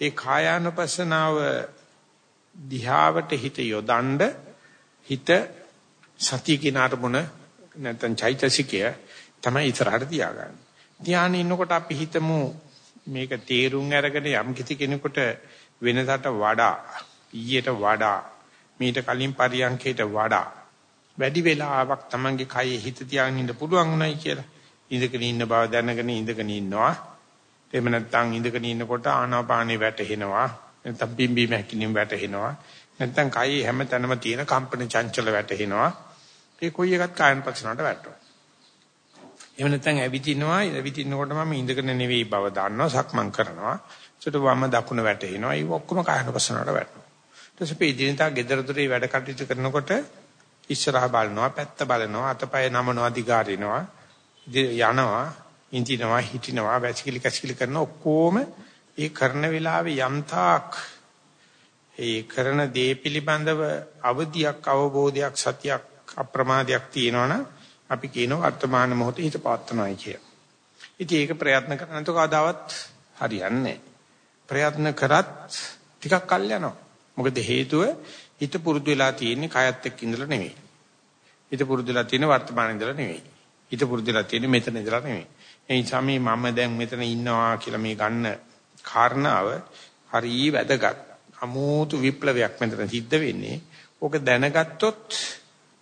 ඒ කායානුපස්සනාව දිහාවට හිත යොදඬ හිත සතිය කියන අරමුණ නැත්නම් චෛතසිකය තමයි ඉස්සරහට තියාගන්නේ. ධානයේ ඉන්නකොට අපි හිතමු මේක තේරුම් අරගෙන යම් කිසි කෙනෙකුට වෙනසට වඩා ඊයට වඩා මීට කලින් පරියන්කේට වඩා වැඩි වෙලාවක් Tamange කයේ හිත තියාගෙන ඉන්න පුළුවන් උනායි කියලා. ඉඳගෙන ඉන්න බව දැනගෙන ඉඳගෙන ඉන්නවා. එහෙම නැත්නම් ඉඳගෙන ඉන්නකොට ආනාපානෙ වැටෙනවා. නැත්නම් බිම්බි මහකිනින් වැටෙනවා. නැත්නම් කයේ හැම තැනම තියෙන කම්පන චංචල වැටෙනවා. ඒ කොයි එකත් කායන පස්සනට වැටෙනවා. එහෙම නැත්නම් ඇවිදිනවා. ඇවිදිනකොට මම ඉඳගෙන නෙවෙයි බව දන්නවා. සක්මන් කරනවා. ඒකට වම දකුණ වැටෙනවා. ඒ ඔක්කොම කායන පස්සනට වැටෙනවා. ඊට පස්සේ පීඩිනතා gedara dore වැඩ කටයුතු කරනකොට ඉස්සරහා බලනවා, පැත්ත බලනවා, අතපය නමනවා, දිගාරිනවා, යනවා, ඉඳිනවා, හිටිනවා, වැසිකිලි කැසිකිලි කරන ඔක්කොම ඒ කරන වෙලාවේ යම්තාක් ඒ කරන දේ පිළිබඳව අවදියක් අවබෝධයක් සතියක් අප්‍රමාදයක් තියෙනවනම් අපි කියනවා වර්තමාන මොහොතේ හිත පවත්වනවායි කිය. ඉතින් ඒක ප්‍රයත්න කරන તો කවදාවත් හරියන්නේ ප්‍රයත්න කරත් ටිකක් කල් යනවා. මොකද හේතුව හිත පුරුදු වෙලා තියෙන්නේ කයත් එක්ක ඉඳලා නෙමෙයි. හිත පුරුදු වෙලා තියෙන්නේ වර්තමාන ඉඳලා නෙමෙයි. හිත පුරුදු වෙලා තියෙන්නේ මෙතන ඉඳලා නෙමෙයි. ඒ නිසා මේ මම දැන් මෙතන ඉන්නවා කියලා මේ ගන්න කාරණාව හරිය වැදගත්. අමෝතු විප්ලවයක් මෙතන සිද්ධ වෙන්නේ. ඕක දැනගත්තොත්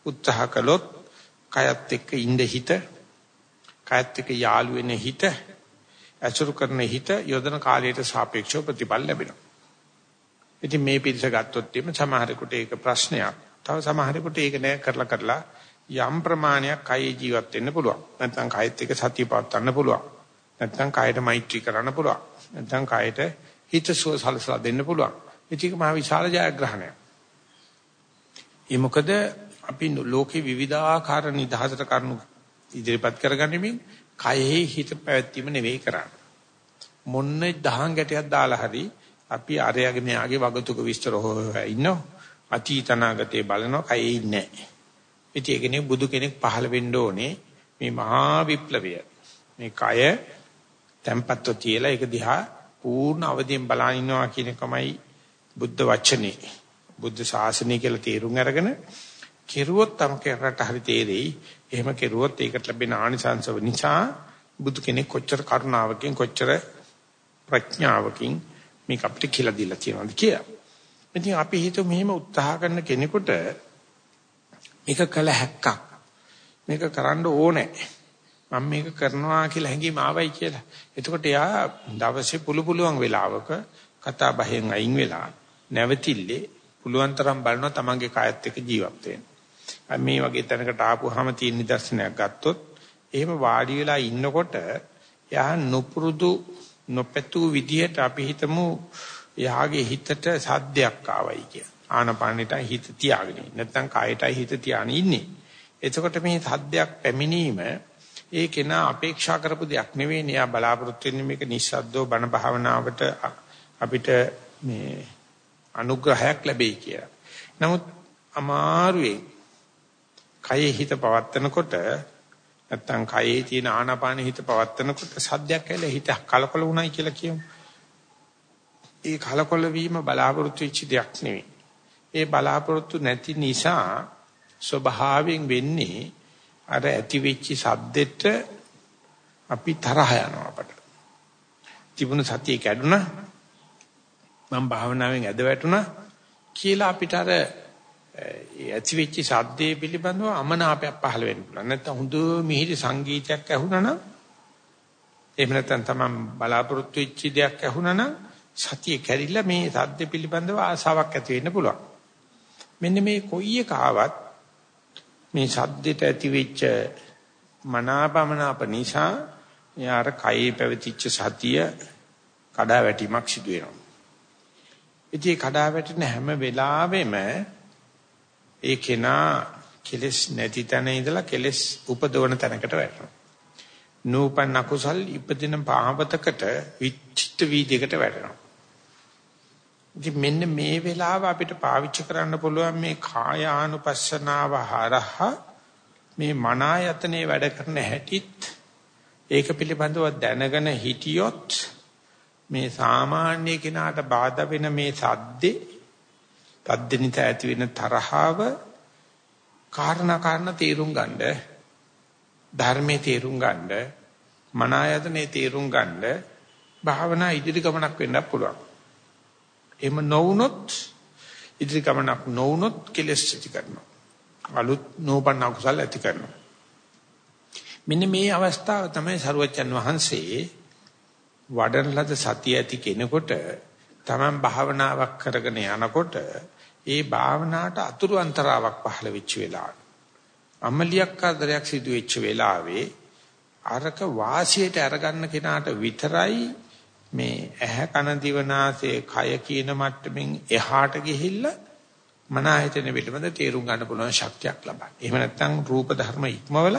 උත්සාහ කළොත් කයත් එක්ක ඉඳ හිත කයත් එක්ක යාළු වෙන හිත අසුරු කරන හිත යොදන කාලයට සාපේක්ෂව ප්‍රතිඵල ලැබෙනවා. ඉතින් මේ පිරිස ගත්තොත් එimhe සමහරෙකුට ඒක ප්‍රශ්නයක්. තව සමහරෙකුට ඒක නෑ කරලා කරලා යම් ප්‍රමාණයක් කයේ ජීවත් වෙන්න පුළුවන්. නැත්නම් කයත් එක්ක සතිය පවත්වන්න පුළුවන්. නැත්නම් කයට මෛත්‍රී කරන්න පුළුවන්. නැත්නම් කයට හිතසුව සලසලා දෙන්න පුළුවන්. ඒක මහ විශාල ජයග්‍රහණයක්. ඒ මොකද අපි ලෝකේ විවිධාකාර නිදහසට කරුණු ඉදිරිපත් කරගනිමින් කයෙහි හිත පැවැත්වීම නෙවෙයි කරන්නේ. මොන්න දහං ගැටයක් දාලා හරි අපි අරයාගේ මෙයාගේ වගතුක විස්තර හොයලා ඉන්නවා. අතීතනාගතේ බලනවා කයේ ඉන්නේ නැහැ. ඉතින් ඒකනේ බුදු කෙනෙක් පහළ වෙන්න ඕනේ මේ මහා විප්ලවය. මේ කය tempatto තියලා ඒක දිහා පූර්ණ අවදියෙන් බලන ඉන්නවා කියන එකමයි බුද්ධ වචනේ. බුද්ධ ශාසනය කියලා තේරුම් අරගෙන කෙරුවොත් තමකරට හරි තේරෙයි. එහෙම කෙරුවොත් ඒකට ලැබෙන ආනිසංස නිසා බුදු කෙනෙක් කොච්චර කරුණාවකින් කොච්චර ප්‍රඥාවකින් මේක අපිට කියලා දීලා තියෙනවද කියලා. ඉතින් අපි හිතුව මෙහෙම උත්සාහ කරන කෙනෙකුට මේක කළ හැක්කක්. මේක කරන්න ඕනේ. මම මේක කරනවා කියලා හැඟීම ආවයි කියලා. එතකොට එයා දවසේ පුළු පුළුවන් වෙලාවක කතා බහෙන් අයින් වෙලා නැවතිල්ලේ පුළුවන් තරම් බලනවා තමන්ගේ කායත් එක්ක ජීවත් වෙන්න. මේ වගේ තැනකට ආපුවාම තියෙන නිදර්ශනයක් ගත්තොත් එහෙම වාඩි වෙලා ඉන්නකොට එයා නුපුරුදු නොපැතු විදියට අපි හිතමු එයාගේ හිතට සද්දයක් ආවයි කිය. ආනපානෙට හිත තියාගෙන. නැත්නම් කායයටයි හිත තියාගෙන ඉන්නේ. එතකොට මේ සද්දයක් පැමිණීම ඒ කෙනා අපේක්ෂා කරපු දෙයක් නෙවෙයි. එයා බලාපොරොත්තු වෙන්නේ මේක නිස්සද්දව බණ භාවනාවට අපිට මේ අනුග්‍රහයක් ලැබෙයි කියලා. නමුත් අමාරුවේ කයේ හිත පවත්නකොට නැත්තම් කයේ තියෙන ආනාපාන හිත පවත්නකොට සද්දයක් ඇවිල්ලා හිත කලකොල වුණයි කියලා කියමු. ඒ කලකොල වීම බලාපොරොත්තු වෙච්ච දෙයක් නෙවෙයි. ඒ බලාපොරොත්තු නැති නිසා ස්වභාවයෙන් වෙන්නේ අර ඇති වෙච්ච සද්දෙට අපි තරහ යනවා අපට. තිබුණ සතිය කැඩුනා. මම භාවනාවෙන් ඇද වැටුණා කියලා අපිට අර ඇති වෙච්ච ශබ්දයේ පිළිබඳව අමනාපයක් පහළ වෙන්න පුළුවන්. නැත්නම් හොඳ මිහිරි සංගීතයක් ඇහුණා නම් එහෙම නැත්නම් තමන් බලාපොරොත්තු වෙච්ච දෙයක් ඇහුණා නම් සතිය කැරිලා මේ සද්ද පිළිබඳව ආසාවක් ඇති වෙන්න පුළුවන්. මෙන්න මේ කොයි එක ආවත් මේ සද්දෙට ඇති වෙච්ච මනාපමනාප නිසා යාර කයේ පැවතිච්ච සතිය කඩා වැටීමක් සිදු වෙනවා. ඉතින් කඩා වැටෙන හැම වෙලාවෙම ඒ කෙනා කෙලස් නැති තැන ඉඳලා කෙලස් උපදවන තැනකට වැටෙනවා. නූපන් අකුසල් ඉපදින පාවතකට විචිත්ත වීදිකට වැටෙනවා. ඉතින් මෙන්න මේ වෙලාව අපිට පාවිච්චි කරන්න පුළුවන් මේ කායානුපස්සනාව හරහා මේ මනායතනේ වැඩ කරන හැටිත් ඒක පිළිබඳව දැනගෙන හිටියොත් මේ සාමාන්‍ය කෙනාට බාධා වෙන මේ සද්දේ තද්දෙනිත ඇති වෙන තරහව කාරණා කාරණා තේරුම් ගන්න ධර්මයේ තේරුම් ගන්න මනායතනේ තේරුම් ගන්න භාවනා ඉදිරි ගමනක් වෙන්න පුළුවන්. එහෙම නොවුනොත් ඉදිරි ගමනක් නොවුනොත් කෙලස් ඇති කරනවා. අලුත් නෝපන්න කුසල ඇති කරනවා. මෙන්න මේ අවස්ථාව තමයි සරුවච්චන් වහන්සේ වඩන ලද සතිය ඇති කෙනෙකුට තමන් භාවනාවක් කරගෙන යනකොට ඒ භාවනාවට අතුරු අන්තරාවක් පහළ වෙච්ච වෙලාව. අමලියක් කරදරයක් සිදු වෙච්ච වෙලාවේ අරක වාසියට අරගන්න කෙනාට විතරයි මේ ඇහැ කන දිවනාසය කය කියන මට්ටමින් එහාට ගිහිල්ලා මන ආයතන පිළිබඳ තේරුම් ගන්න පුළුවන් ශක්තියක් ලබන්නේ. එහෙම නැත්නම් රූප ධර්ම ඉක්මවල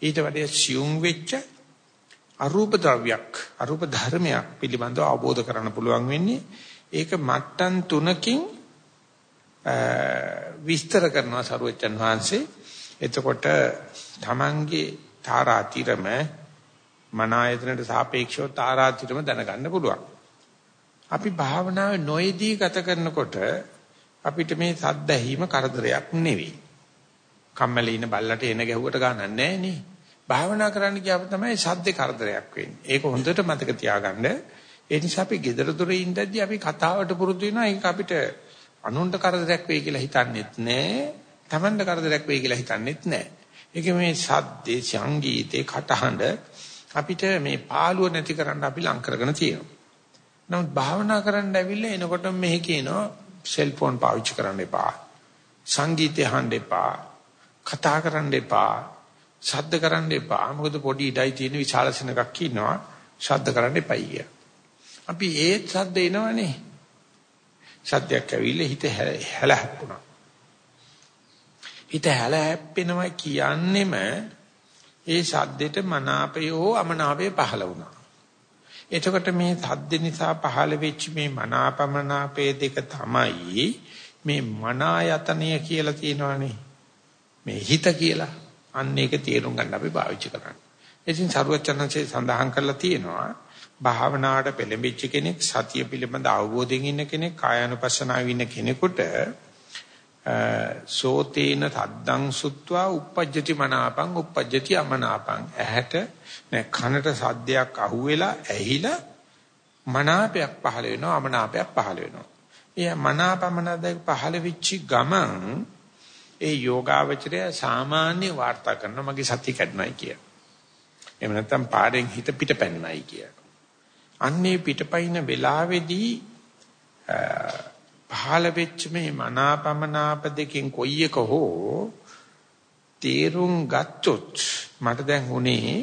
ඊට වඩා සියුම් වෙච්ච අරූප ද්‍රව්‍යයක් අරූප ධර්මයක් පිළිබඳව අවබෝධ කරගන්න පුළුවන් වෙන්නේ ඒක මට්ටම් තුනකින් විස්තර කරනවා සරුවචන් වහන්සේ එතකොට තමන්ගේ තාරාතිරම මන ආයතනට සාපේක්ෂව තාරාතිරම දැනගන්න පුළුවන්. අපි භාවනාවේ නොයේදී ගත කරනකොට අපිට මේ සද්ද ඇහිම කරදරයක් නෙවෙයි. කම්මැලි ඉන බල්ලට එන ගැහුවට ගන්නක් නැහැ නේ. භාවනා කරන්න ගියාම තමයි සද්දේ කරදරයක් වෙන්නේ. ඒක හොඳට මතක තියාගන්න. ඒ නිසා අපි gedara dore ඉඳද්දී අපි කතාවට පුරුදු වෙනවා. ඒක අපිට අනුන්ට කරදරයක් වෙයි කියලා හිතන්නේත් නැහැ. Tamanට කරදරයක් වෙයි කියලා හිතන්නේත් නැහැ. ඒක මේ සද්දේ සංගීතේ කටහඬ අපිට මේ පාළුව නැති කරන්න අපි ලං කරගෙන තියෙනවා. නමුත් භාවනා කරන්න ඇවිල්ලා එනකොට මෙහි කියනවා සෙල්ෆෝන් පාවිච්චි කරන්න එපා. සංගීතය අහන්න එපා. කතා කරන්න එපා. ශබ්ද කරන්න එපා. මොකද පොඩි ඉඩයි තියෙන විශාල සෙනඟක් ඉන්නවා. ශබ්ද කරන්න එපයි කිය. අපි ඒත් ශබ්ද එනවනේ. සත්‍යයක් ඇවිල්ලා හිත හැල හැප්පුණා. හිත හැල හැප්පෙනවා කියන්නෙම ඒ සද්දෙට මනාපය හෝ අමනාපය පහළ වුණා. එතකොට මේ සද්ද නිසා පහළ වෙච්ච මේ මනාපමනාපේ දෙක තමයි මේ මනායතනය කියලා කියනවනේ. මේ හිත කියලා. අන්න ඒක තේරුම් ගන්න අපි පාවිච්චි කරන්නේ. ඉතින් සරුවචනන්සේ සඳහන් කරලා තියෙනවා භාවනාවට පෙළඹිච්ච කෙනෙක් සතිය පිළිබඳ අවබෝධයෙන් ඉන්න කෙනෙක් කායानुපස්සනාවේ ඉන්න කෙනෙකුට සෝතේන තද්දං සුත්වා uppajjati මනාපං uppajjati අමනාපං ඇහැට නැ කනට සද්දයක් අහුවෙලා ඇහිලා මනාපයක් පහළ වෙනවා අමනාපයක් පහළ වෙනවා. එය මනාපමනදයක් පහළ වෙච්චි ගමන් ඒ යෝගාවචරය සාමාන්‍ය වාර්තා කරන මගේ සතිය කැඩනයි කිය. එහෙම නැත්නම් පාඩෙන් හිත පිටපැන්නයි කිය. අන්නේ පිටපයින් වෙලාවේදී පහළ වෙච්ච මේ මනාපමනාප දෙකෙන් කොයි එක හෝ තේරුම් ගත්තොත් මට දැන් උනේ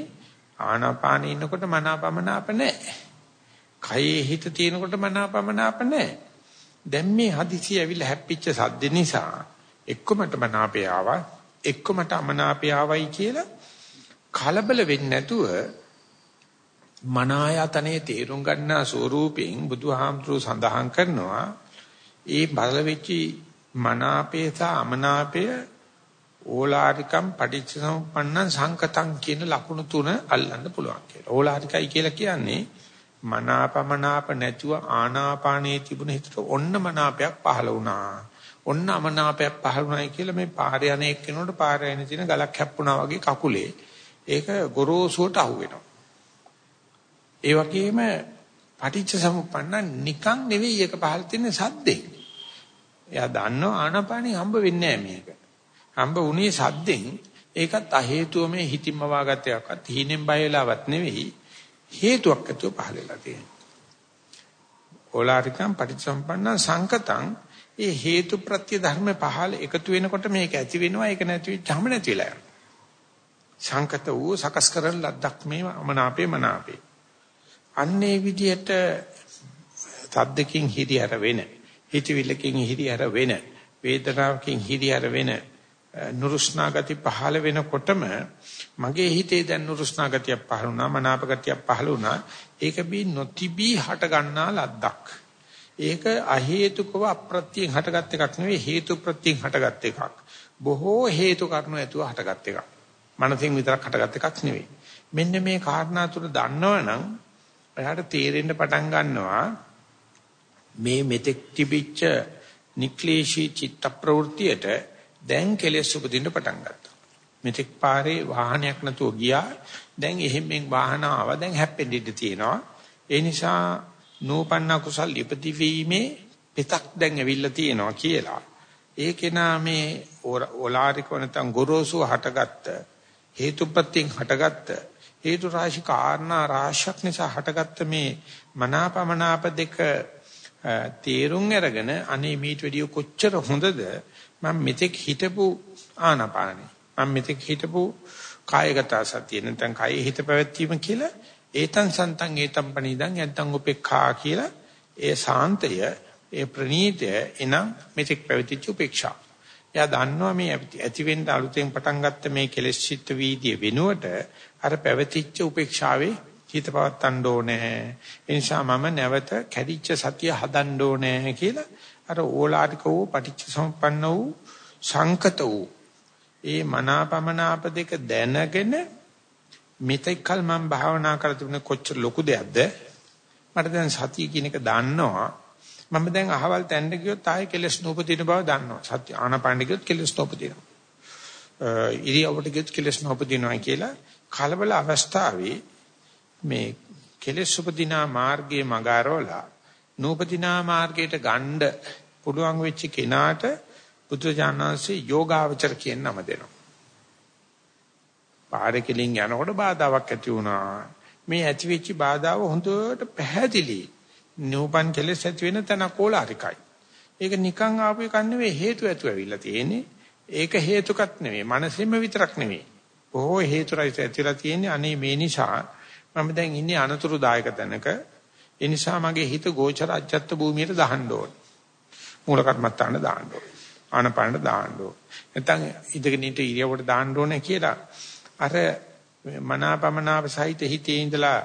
ආනාපානෙ ඉන්නකොට මනාපමනාප නැහැ. කයේ හිත තියෙනකොට මනාපමනාප නැහැ. දැන් මේ හදිසිය ඇවිල්ලා හැප්පිච්ච සද්ද නිසා එක්ක මට මනාපය ආවා එක්ක මට අමනාපය ආවයි කියලා කලබල වෙන්නේ නැතුව මනායතනේ තේරුම් ගන්නා ස්වරූපයෙන් බුදුහාමුදුරුවෝ සඳහන් කරනවා ඒ බල වෙච්චි මනාපේ සහ අමනාපය ඕලාරිකම් පටිච්චසමුප්පන්න සංකතං කියන ලකුණු තුන අල්ලන්න පුළුවන් කියලා. ඕලාරිකයි කියලා කියන්නේ මනාපමනාප නැතුව ආනාපානයේ තිබුණ හිතට ඔන්න මනාපයක් පහළ වුණා. ඔන්න අමනාපයක් පහළ වුණායි කියලා මේ පාරේ යන එක්කෙනෙකුට පාරේ යන තියෙන ගලක් හැප්පුණා වගේ කකුලේ ඒක ගොරෝසුවට අහු වෙනවා. ඒ වගේම පටිච්ච සමුප්පන්න නිකන් නෙවෙයි ඒක පහළ තියෙන සද්දෙන්. එයා දන්නව ආනාපානිය හම්බ වෙන්නේ නැහැ මේක. හම්බ වුණේ සද්දෙන් ඒකත් අ හේතුව මේ හිතින්ම වාගත්ත එකක්වත් හීනෙන් බය වෙලාවත් නෙවෙයි හේතුවක් ඇතුව පහළ වෙලා තියෙනවා. ඕලාරිකම් පටිච්චසම්පන්න සංකතං ඒ හේතු ප්‍රත්‍ය ධර්ම පහළ එකතු වෙනකොට මේක ඇති වෙනවා ඒක නැති වෙච්චාම නැති වෙලා යනවා. සංකත වූ සකස් කරන ලද්දක් මේ මනාපේ මනාපේ. අන්නේ විදියට සද්දකින් හිරියර වෙන හිතවිල්ලකින් හිරියර වෙන වේදනාවකින් හිරියර වෙන නුරුස්නා ගති පහළ වෙනකොටම මගේ හිතේ දැන් නුරුස්නා ගතියක් පහළ වුණා මනාප ගතියක් පහළ වුණා ඒක බී නොතිබී හට ගන්නා ලද්දක් ඒක අහේතුකව අප්‍රත්‍යයෙන් හටගත් එකක් නෙවෙයි හේතු ප්‍රත්‍යයෙන් හටගත් එකක්. බොහෝ හේතු කාරණා ඇතුව හටගත් එකක්. මනසින් විතරක් හටගත් එකක් නෙවෙයි. මෙන්න මේ කාරණා තුන දන්නවනම් එයාට තේරෙන්න පටන් ගන්නවා මේ මෙතෙක් තිබිච්ච නික්ලේශී චිත්ත ප්‍රවෘත්තියට දැන් කෙලෙස් උපදින්න පටන් ගත්තා. මෙතෙක් පාරේ වාහනයක් නැතුව ගියා. දැන් එහෙම්ෙන් වාහන ආවා. දැන් හැප්පෙන්න ඉඩ තියෙනවා. ඒ නිසා නූපන්න කුසල් ඉපති වීමේ පිටක් දැන් ඇවිල්ලා තියෙනවා කියලා. ඒකේ නාමේ ඕලාරික නැත්නම් ගොරෝසු හටගත්ත හේතුපත්‍යෙන් හටගත්ත හේතු රාශි කාරණා රාශියක් නිසා හටගත්ත මේ මනාපමනාප දෙක තේරුම් අරගෙන අනේ මීට වැඩිය කොච්චර හොඳද? මම මෙතෙක් හිටපු ආනාපානෙ. මම මෙතෙක් හිටපු කායගත සතිය. නැත්නම් කායේ හිත පැවැත්වීම කියලා ඒතං සන්තං ඒතං පණිදං යන්තං උපේක්ඛා කියලා ඒ සාන්තය ඒ ප්‍රණීතය එනම් මෙතෙක් පැවතිච්ච උපේක්ෂා. එයා දන්නවා මේ ඇති වෙන්න අලුතෙන් පටන් ගත්ත මේ කෙලෙස් චිත්ත වීදිය වෙනුවට අර පැවතිච්ච උපේක්ෂාවේ හිත පවත්තන්න ඕනේ. ඒ නිසා මම නැවත කැඩිච්ච සතිය හදන්න ඕනේ කියලා අර ඕලාරික වූ පටිච්ච සමුප්පන්න වූ සංකත වූ ඒ මනාපමනාප දෙක දැනගෙන මෙතෙක්කල් මම භාවනා කරලා තිබුණේ කොච්චර ලොකු දෙයක්ද මට දැන් සතිය කියන එක දන්නවා මම දැන් අහවල් තැන්න ගියොත් ආයේ කෙලස් නූපදින බව දන්නවා සත්‍ය ආනපාන ගියොත් කෙලස් නූපදිනවා ඉරියව්වට ගියොත් කෙලස් නූපදිනවා කියලා කලබල අවස්ථාවේ මේ කෙලස් උපදිනා මාර්ගයේ මගාරවලා නූපදිනා මාර්ගයට ගණ්ඩ පුළුවන් වෙච්ච කෙනාට බුදුජානනාංශේ යෝගාවචර කියන නම දෙනවා. පාරේ කෙලින් යනකොට බාධාවක් ඇති වුණා. මේ ඇති වෙච්ච බාධාව හොඳට පැහැදිලි. නූපන් කෙලස් ඇති වෙන තැන කෝලාරිකයි. ඒක නිකන් ආපු එකක් නෙවෙයි හේතු ඇතුව ඇවිල්ලා තියෙන්නේ. ඒක හේතුකත් නෙවෙයි. මනසෙම විතරක් නෙවෙයි. බොහෝ හේතුරයි ඇතිලා තියෙන්නේ. අනේ මේ නිසා මම දැන් ඉන්නේ අනතුරුදායක තැනක. ඒ නිසා මගේ හිත ගෝචර අජත්ත භූමියට දාන්න ඕන. මූල කර්මත්තාන දාන්න ඕන. ආනපානට දාන්න ඕන. නැත්නම් ඉඳගෙන ඉන්න ඉරියවට දාන්න ඕනේ කියලා අර මනාපමනාප සහිත හිතේ ඉඳලා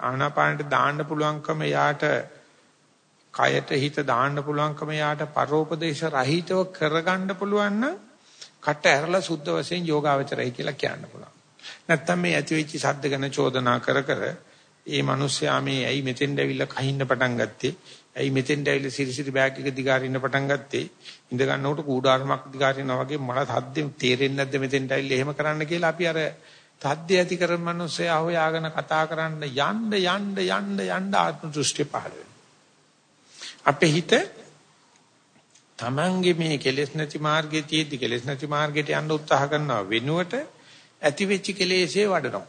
ආනාපානට දාන්න පුළුවන්කම යාට කයට හිත දාන්න පුළුවන්කම යාට පරෝපදේශ රහිතව කරගන්න පුළුවන් නම් කට ඇරලා සුද්ධ වශයෙන් යෝගාවචරයි කියලා කියන්න පුළුවන්. නැත්තම් මේ ඇති වෙච්ච සද්ද ගැන චෝදනා කර කර ඒ මිනිස්යා මේ ඇයි මෙතෙන්ද ඇවිල්ලා කහින්න පටන් ගත්තේ? ඇයි මෙතෙන්ද ඇවිල්ලා සිරිසිරි බෑග් එක දිගාරින්න පටන් ගත්තේ? ඉඳ ගන්නකොට කූඩාරමක් දිගාරිනවා වගේ මට සද්දෙන් තේරෙන්නේ නැද්ද මෙතෙන්ද ඇවිල්ලා එහෙම කරන්න කියලා අපි අර තද්ද ඇති කරන මිනිස්සයා හොයාගෙන කතා කරන්න යන්න යන්න යන්න යන්න ආත්ම දෘෂ්ටි පහළ අපේ හිත තමන්ගේ මේ කෙලෙස් නැති මාර්ගයේ තියෙද්දි කෙලෙස් නැති මාර්ගයට යන්න උත්සාහ කරනවා වෙනුවට ඇති වෙච්ච කෙලෙස්ේ වඩනවා.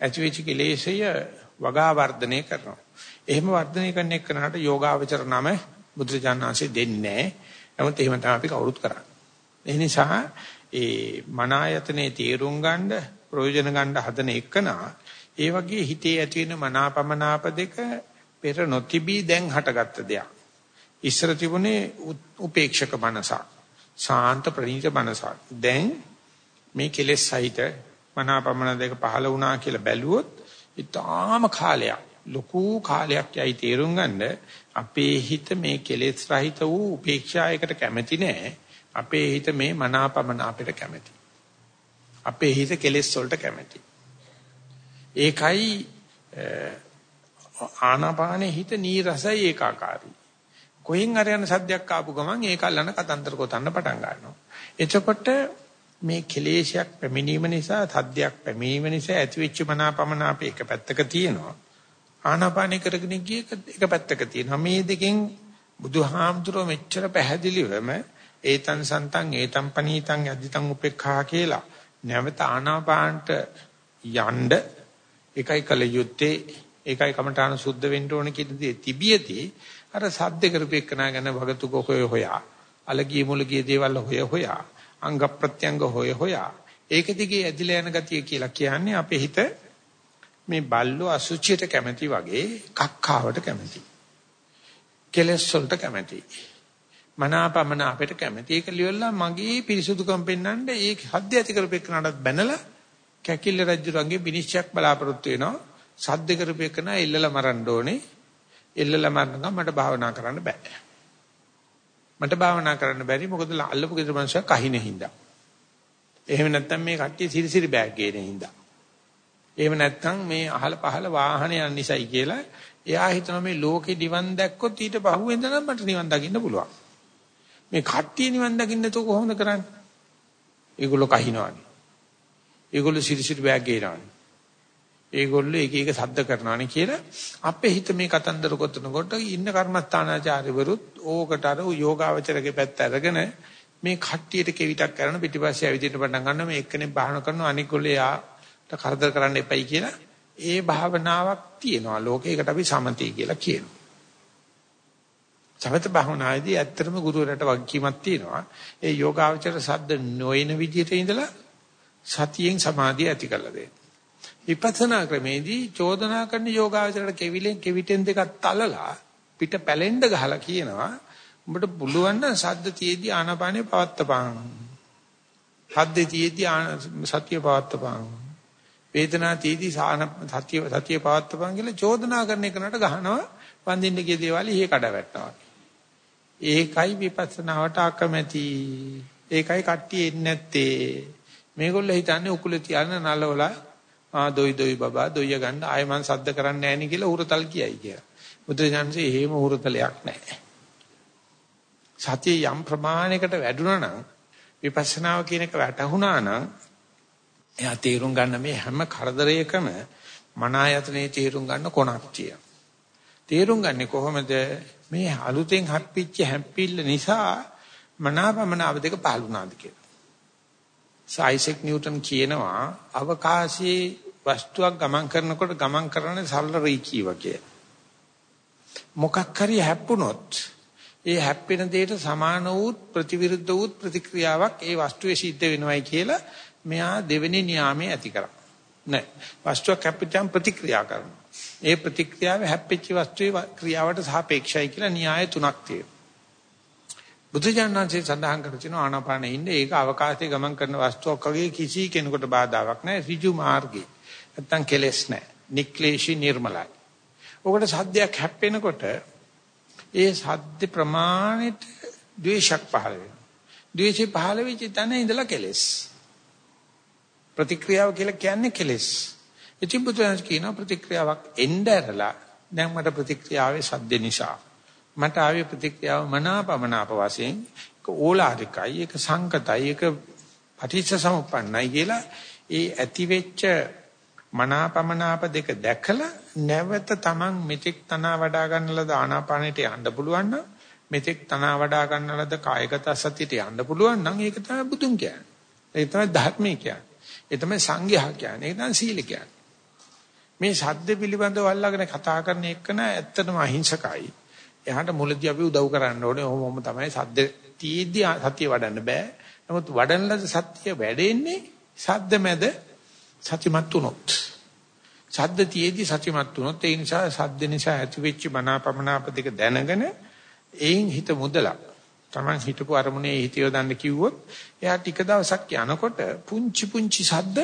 ඇති වෙච්ච කෙලෙස්ය වගා වර්ධනය කරනවා. එහෙම වර්ධනය කරන එක්කනට යෝගාවචර නම බුදුජානනාංශය දෙන්නේ නැහැ. නමුත් එහෙම තමයි අපි කවුරුත් කරන්නේ. ඒ නිසා ඒ මන ආයතනේ තීරුම් ගන්න ප්‍රයෝජන ගන්න හදන එකනා ඒ වගේ හිතේ ඇති වෙන මනාපමනාප දෙක පෙර නොතිබී දැන් හටගත්ත දෙයක්. ඉස්සර තිබුණේ උපේක්ෂක මනසක්. ශාන්ත ප්‍රණීත මනසක්. දැන් මේ කෙලෙස් සහිත මනාපමන දෙක පහළ වුණා කියලා බැලුවොත් ඊටාම කාලයක් ලොකු කාලයක් යයි තේරුම් ගන්න අපේ හිත මේ කෙලෙස් රහිත වූ උපේක්ෂායකට කැමති නෑ අපේ හිත මේ මනාපමන අපිට කැමති අපේ හිත කෙලෙස් වලට කැමති ඒකයි ආනාපානේ හිත නීරසයි ඒකාකාරයි කොහෙන් හරි යන සද්දයක් ආපු ගමන් ඒක අල්ලන කතන්දර කොතන්න පටන් ගන්නවා එතකොට මේ කෙලේශයක් පැමිණීම නිසා සද්දයක් පැමිණීම නිසා ඇතිවෙච්ච මනාපමන අපේ එක පැත්තක තියෙනවා. ආනාපාන කරගෙන ගිය එක පැත්තක තියෙනවා. මේ දෙකෙන් බුදුහාමුදුරුවෝ මෙච්චර පැහැදිලිවම ඒතන් සන්තං ඒතම් පනීතං යදිතං උපේක්ඛා කියලා නැවත ආනාපානට යන්න එකයි කල යුත්තේ ඒකයි කමඨාන සුද්ධ වෙන්න ඕන කියන දේ තිබියදී අර සද්ද කරපෙන්නා ගැන වගතු කොහොය හොයා අලගිය මුලගිය දේවල් හොය හොයා අංග ප්‍රත්‍යංග හොය හොයා ඒක දිගේ ඇදිලා යන ගතිය කියලා කියන්නේ අපේ හිත මේ බල්ලෝ අසුචියට කැමති වගේ කක්කාවට කැමති. කෙලස් වලට කැමති. මනාපමන අපිට කැමති. ඒක ලියවලා මගේ පිරිසුදුකම් පෙන්වන්න ඒ හද්ද ඇති කරපෙන්නටත් බැනලා කැකිල්ල රජුරන්ගේ විනිශ්චයක් බලාපොරොත්තු වෙනවා. සද්ද කරපෙන්න එල්ලලා මරන්න ඕනේ. එල්ලලා මරනකම් මට භාවනා කරන්න බෑ. මට භාවනා කරන්න බැරි මොකද අල්ලපු ගෙදර මනුස්සයා කහින හින්දා. එහෙම නැත්නම් මේ කට්ටිය සිරිසිරි බෑග් ගේන හින්දා. එහෙම නැත්නම් මේ අහල පහල වාහන යන නිසායි කියලා එයා හිතනවා මේ ලෝකේ නිවන් දැක්කොත් ඊට පහුවෙන්ද නම් මට නිවන් දකින්න පුළුවන්. මේ කට්ටිය නිවන් දකින්න තෝ කොහොමද කරන්නේ? ඒගොල්ලෝ කහිනවානේ. ඒගොල්ලෝ සිරිසිරි බෑග් ගේනවානේ. ඒගොල්ලෝ එක එක සද්ද කරනවානේ කියලා අපේ හිත මේ කතන්දර කොතනකොට ඉන්න කර්මස්ථානාචාර්යවරුත් ඕකට අර යෝගාවචරගේ පැත්ත අරගෙන මේ කට්ටියට කෙවිතක් කරන පිටිපස්සේ ඇවිදින්න පටන් ගන්නවා මේ එක්කෙනෙක් භාවනා කරනවා අනික ගොල්ලෝ යාට කරදර කරන්න එපයි කියලා ඒ භාවනාවක් තියෙනවා ලෝකයකට අපි සමතේ කියලා කියනවා සමත භාවනාවේදී ඇත්තටම ගුරුවරයාට වගකීමක් තියෙනවා ඒ යෝගාවචර සද්ද නොයන විදිහට ඉඳලා සතියෙන් සමාධිය ඇති කරලා දෙන්න විපස්සනා ක්‍රමේදී චෝදනා කරන යෝගාවචරයට කෙවිලෙන් කෙවිතෙන් දෙකක් තලලා පිට පැලෙන්න ගහලා කියනවා උඹට පුළුවන් නම් සද්ද තියේදී ආනාපානේ පවත්තපං. සද්දේ තියේදී සතිය පවත්තපං. වේදනා තියේදී සතිය සතිය පවත්තපං කියලා චෝදනා කරන එකනට ගහනවා වඳින්න ගිය දේවල් ඉහි කඩ වැටෙනවා. ඒකයි විපස්සනාවට අකමැති. ඒකයි කට්ටිය එන්නේ නැත්තේ. මේගොල්ලෝ හිතන්නේ උකුල තියන්න නලවලා ආ දොයි දොයි බබා දොයිය ගන්න ආයෙ මං සද්ද කරන්නේ නැහැ නේ කියලා උරතල් කියයි කියලා. බුදුරජාණන්සේ එහෙම උරතලයක් නැහැ. සතිය යම් ප්‍රමාණයකට වැඩුණා නම් විපස්සනාව කියන එක වැටහුණා නම් එයා තේරුම් ගන්න මේ හැම කරදරයකම මනායතනේ තේරුම් ගන්න කොනක් තියෙනවා. තේරුම් ගන්නේ කොහොමද මේ අලුතෙන් හප්පිච්ච හැම්පිල්ල නිසා මනාපමනාව දෙක පහළුණාද කියලා. සයිසෙක් නිව්ටන් කියනවා අවකාශයේ වස්තුවක් ගමන් කරනකොට ගමන් කරන සරල රීකී වගේ. මොකක් හරි හැප්පුණොත් ඒ හැප්පෙන දෙයට සමාන වූ ප්‍රතිවිරුද්ධ වූ ප්‍රතික්‍රියාවක් ඒ වස්තුවේ සිද්ධ වෙනවයි කියලා මෙයා දෙවෙනි න්යාමයේ ඇති කරා. නෑ. වස්තුවක් හැප්පෙච්චාම ප්‍රතික්‍රියා කරනවා. ඒ ප්‍රතික්‍රියාව හැප්පෙච්ච වස්තුවේ ක්‍රියාවට සාපේක්ෂයි කියලා න්‍යාය තුනක් තියෙනවා. බුදුජානනාංශයේ සඳහන් කර තිනවා ආනාපානෙ ඉන්නේ ඒක අවකාශයේ ගමන් කරන වස්තුවක් වගේ කිසි කෙනෙකුට බාධාවක් නැහැ. ඍජු මාර්ගේ. නැත්තම් කෙලස් නැහැ. නික්ලේශී නිර්මලයි. ඔකට සද්දයක් හැප්පෙනකොට ඒ සද්ද ප්‍රමාණයට ද්වේෂක් පහළ වෙනවා. ද්වේෂය පහළ වෙච්ච තැන ඉඳලා කෙලෙස්. ප්‍රතික්‍රියාව කියලා කියන්නේ කෙලෙස්. ඉතින් බුදුන් කියන ප්‍රතික්‍රියාවක් එන්න ඇරලා දැන් මට ප්‍රතික්‍රියාවේ සද්ද නිසා මට ආවේ ප්‍රතික්‍රියාව මනාපමනාප වශයෙන් ඒක ඕලාරිකයි ඒක සංකතයි ඒක පටිච්ච සමුප්පන්නයි කියලා ඒ ඇති වෙච්ච මනාපමනාප දෙක දැකලා නැවත Taman මෙතෙක් තනවා වඩා ගන්න ලද ආනාපානෙට යන්න පුළුවන් නම් මෙතෙක් තනවා වඩා ගන්න ලද කායගත සතියට යන්න පුළුවන් නම් ඒක තමයි බුදුන් කියන්නේ. ඒක තමයි ධර්මයේ කියන්නේ. ඒ තමයි සංඝයා කියන්නේ. ඒක තමයි සීල කියන්නේ. මේ සද්ද පිළිබඳව අල්ලාගෙන කතා කරන එකන ඇත්තටම අහිංසකයි. එහාට මුලදී අපි උදව් කරන්න ඕනේ. ඔහොමම තමයි සද්ද තීද්දී සතිය වඩන්න බෑ. නමුත් වඩන ලද සත්‍ය වැඩෙන්නේ සද්ද මැද සතිමත් වුණොත් සද්ද තියේදී සතිමත් වුණොත් ඒ නිසා සද්ද නිසා ඇතිවෙච්ච මනාපමනාප දෙක දැනගෙන එයින් හිත මුදලා Taman හිතපු අරමුණේ හිත යොදන්න කිව්වොත් එයා ටික දවසක් යනකොට පුංචි පුංචි සද්ද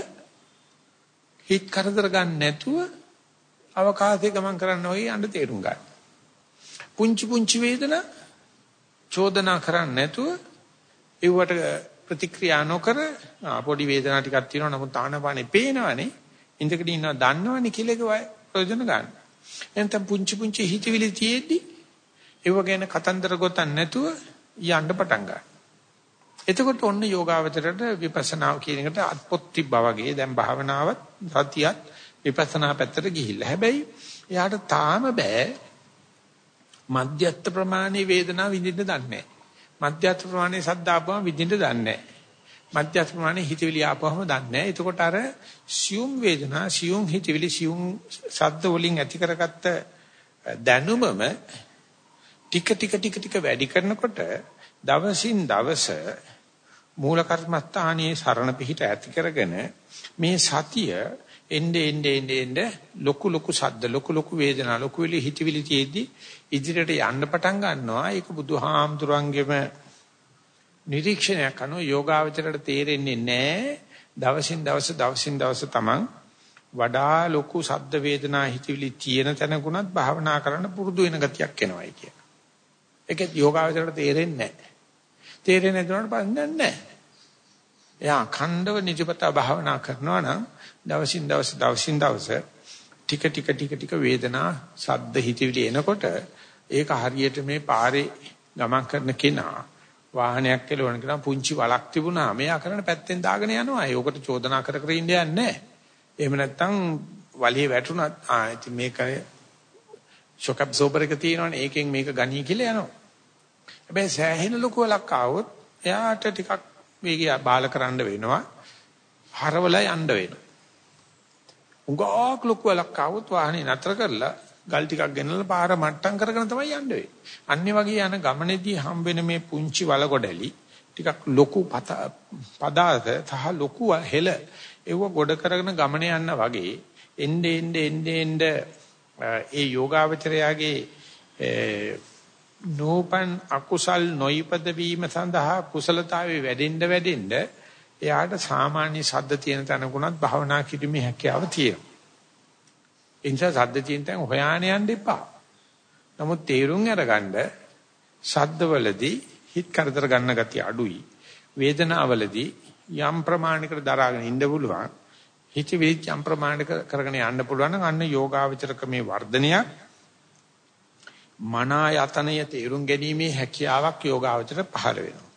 හිත කරදර ගන්න නැතුව අවකාශයේ ගමන් කරන්න ඕයි යන්න තේරුම් ගන්න. පුංචි පුංචි වේදනා චෝදනා කරන්නේ නැතුව ඒවට ප්‍රතික්‍රියා නොකර පොඩි වේදනා ටිකක් තියෙනවා නමුත් ආනපානේ පේනවනේ ඉඳගෙන ඉන්නවා දන්නවනේ කියලා ඒක ප්‍රයෝජන ගන්න. එතන පුංචි පුංචි හිතවිලි තියෙද්දි ඒව ගැන කතන්දර ගොතන්න නැතුව යන්න පටන් ගන්න. එතකොට ඔන්න යෝගාවචරයට විපස්සනාව කියන එකට අත්පොත් තිබ්බා වගේ දැන් භාවනාවත් සතියත් විපස්සනා පැත්තට ගිහිල්ලා. හැබැයි එයාට තාම බෑ මධ්‍යස්ථ ප්‍රමාණයේ වේදනාව විඳින්න දන්නේ නැහැ. මධ්‍යස්ථ ප්‍රමාණයේ සද්ද ආපුවම විඳින්න දන්නේ නැහැ. මධ්‍යස්ථ ප්‍රමාණයේ හිතවිලි ආපුවම දන්නේ නැහැ. එතකොට අර සියුම් වේදනා, සියුම් හිතවිලි, සියුම් සද්ද වලින් ඇති කරගත්ත දැනුමම ටික ටික ටික ටික වැඩි කරනකොට දවසින් දවස මූල කර්මස්ථානයේ සරණ පිහිට ඇති කරගෙන මේ සතිය එnde ende ende ende ලොකු ලොකු සද්ද ලොකු ලොකු වේදනා ලොකු වෙලි හිතවිලි තියෙද්දි ඉදිරියට යන්න පටන් ගන්නවා ඒක බුදුහාමුදුරන්ගෙම නිරීක්ෂණයක් අනුව යෝගාවචරයට තේරෙන්නේ නැහැ දවසින් දවස දවසින් දවස තමන් වඩා ලොකු ශබ්ද වේදනා හිතවිලි තියෙන තැනකුණත් භාවනා කරන්න පුරුදු වෙන ගතියක් එනවායි කියන. ඒකත් යෝගාවචරයට තේරෙන්නේ නැහැ. තේරෙන්නේ නැතුනට පස්සේ නැහැ. එයා අඛණ්ඩව නිජපත භාවනා කරනවා නම් දවසින් දවස දවසින් දවස ටික ටික ටික ටික වේදනා සද්ද හිතවිලි එනකොට ඒක හරියට මේ පාරේ ගමන් කරන කෙනා වාහනයක් කෙලවන කෙනා පුංචි වලක් තිබුණා. මෙයා කරන පැත්තෙන් දාගෙන යනවා. ඒකට චෝදනා කර කර ඉන්න යන්නේ නැහැ. එහෙම නැත්නම් වලිය වැටුණත් ආ ඉතින් මේක ෂොක් ඇබ්සෝබර් එක තියෙනවනේ. ඒකෙන් මේක ගණී කියලා යනවා. හැබැයි සෑහෙන ලොකු වලක් ආවොත් එයාට ටිකක් වේගය බාල කරන්න වෙනවා හරවලා යන්න වෙනවා උගාක් ලොකු වලක් ආවොත් වාහනේ නතර කරලා ගල් ටිකක් ගෙනල්ලා පාර මට්ටම් කරගෙන තමයි යන්න වෙන්නේ. අන්නේ වගේ යන ගමනේදී හම්බෙන මේ පුංචි වල ගොඩලි ටිකක් ලොකු පදාර්ථ සහ ලොකු හෙල ඒව ගොඩ කරගෙන ගමන යන්න වගේ එnde ende ende ende ඒ යෝගාවචරයාගේ නෝපන් අකුසල් නොයිපද වීම සඳහා කුසලතාවේ වැඩෙන්න වැඩෙන්න එයාට සාමාන්‍ය සද්ද තියෙන තැනකුණත් භාවනා කිරීමේ හැකියාව තියෙනවා. ඒ නිසා සද්ද තියෙන තැන් හොයාන යන්න එපා. නමුත් තේරුම් අරගන්න සද්දවලදී හිත කරදර ගන්න ගතිය අඩුයි. වේදනාවලදී යම් ප්‍රමාණයකට දරාගෙන ඉන්න පුළුවන්. හිත වේච යම් ප්‍රමාණයක කරගෙන යන්න පුළුවන් නම් අන්න යෝගාවචරක මේ වර්ධනයක් මනා යතනය තේරුම් ගැනීමේ හැකියාවක් යෝගාවචර පහළ වෙනවා.